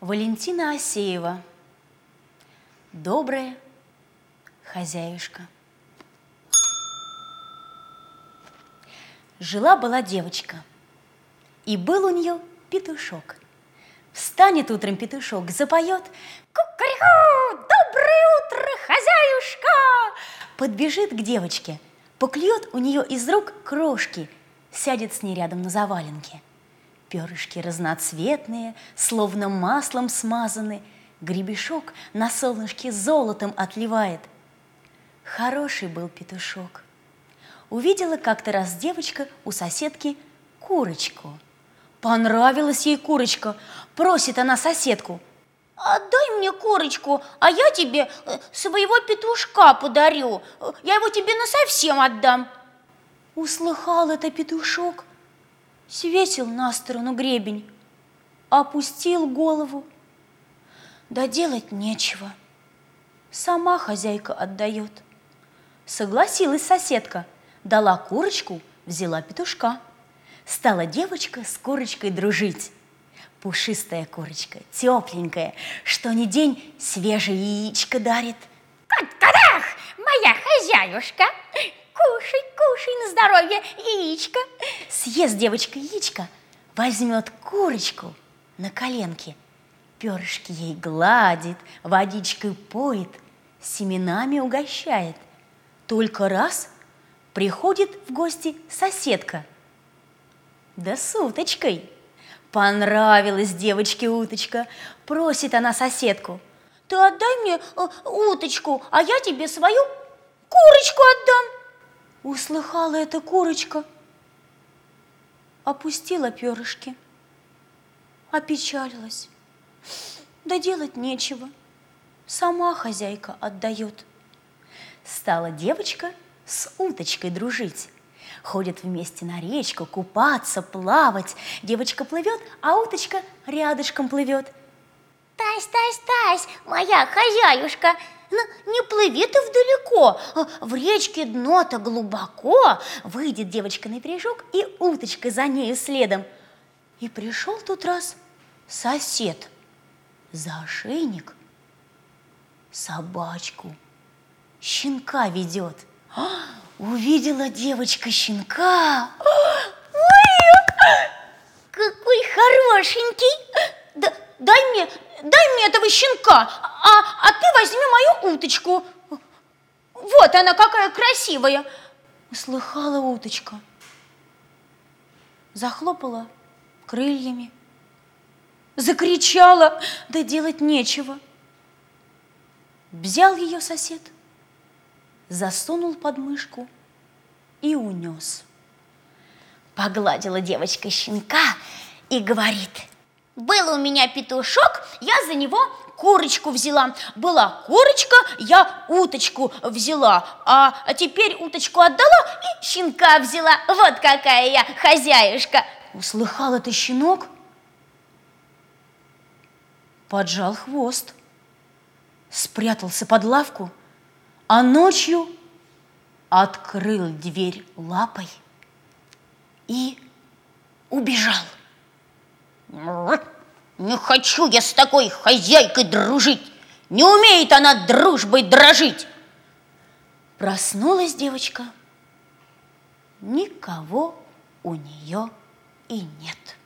Валентина Асеева. Добрая хозяюшка. Жила-была девочка, и был у нее петушок. Встанет утром петушок, запоет «Кукариху! Доброе утро, хозяюшка!» Подбежит к девочке, поклюет у нее из рук крошки, сядет с ней рядом на заваленке – Перышки разноцветные, словно маслом смазаны, Гребешок на солнышке золотом отливает. Хороший был петушок. Увидела как-то раз девочка у соседки курочку. Понравилась ей курочка, просит она соседку. Отдай мне курочку, а я тебе э, своего петушка подарю. Я его тебе насовсем отдам. Услыхал это петушок, свесил на сторону гребень, опустил голову. Да делать нечего. Сама хозяйка отдает. Согласилась соседка, дала курочку, взяла петушка. Стала девочка с курочкой дружить. Пушистая курочка, тепленькая, что ни день свежее яичко дарит. Кадах, моя хозяюшка, кушай, кушай на здоровье яичко. Съест девочка яичко, возьмет курочку на коленки, перышки ей гладит, водичкой поет, семенами угощает. Только раз приходит в гости соседка. Да с уточкой. Понравилась девочке уточка, просит она соседку. Ты отдай мне э, уточку, а я тебе свою курочку отдам. Услыхала эта курочка, опустила перышки, опечалилась. Да делать нечего, сама хозяйка отдает. Стала девочка с уточкой дружить. Ходят вместе на речку, купаться, плавать. Девочка плывет, а уточка рядышком плывет. Тась, тась, тась, моя хозяюшка, не плыви ты вдалеко, в речке дно-то глубоко. Выйдет девочка на бережок, и уточка за нею следом. И пришел тут раз сосед за ошейник собачку, щенка ведет. А, увидела девочка щенка. Ой, какой хорошенький! Да, дай мне, дай мне этого щенка, а, а ты возьми мою уточку. Вот она какая красивая. Услыхала уточка. Захлопала крыльями. Закричала, да делать нечего. Взял ее сосед, засунул под мышку и унес. Погладила девочка щенка и говорит – был у меня петушок, я за него курочку взяла. Была курочка, я уточку взяла. А, теперь уточку отдала и щенка взяла. Вот какая я хозяюшка. Услыхал это щенок? Поджал хвост, спрятался под лавку, а ночью открыл дверь лапой и убежал. Не хочу я с такой хозяйкой дружить. Не умеет она дружбой дрожить. Проснулась девочка. Никого у нее и нет.